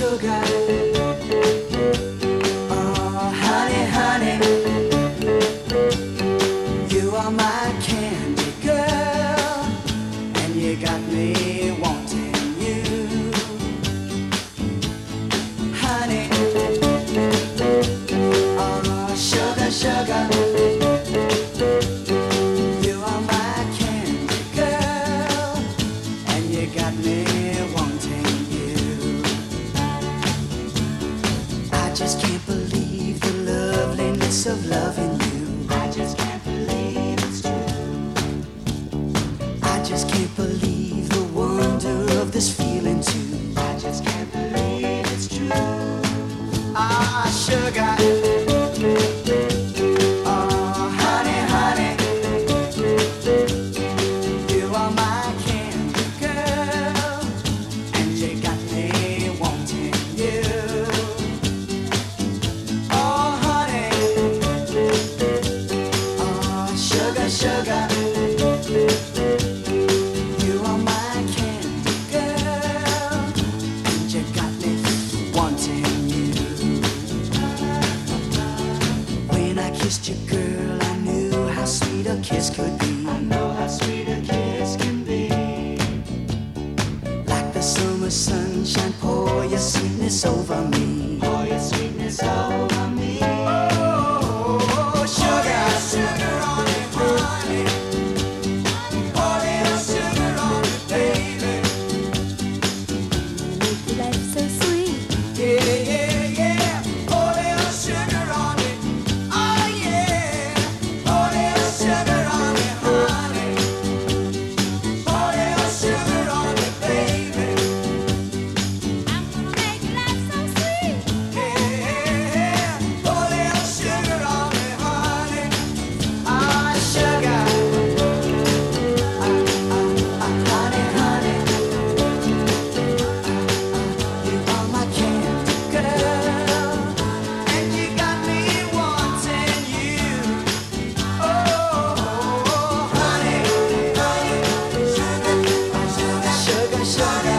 sugar. Oh, honey, honey. You are my candy girl, and you got me of loving you. I just can't believe it's true. I just can't believe the wonder of this feeling sugar, sugar. You are my candy girl, and you got me wanting you. When I kissed you, girl, I knew how sweet a kiss could be. I know how sweet a kiss can be. Like the summer sunshine, pour your sweetness over me. pour your sweetness over me. sunshine.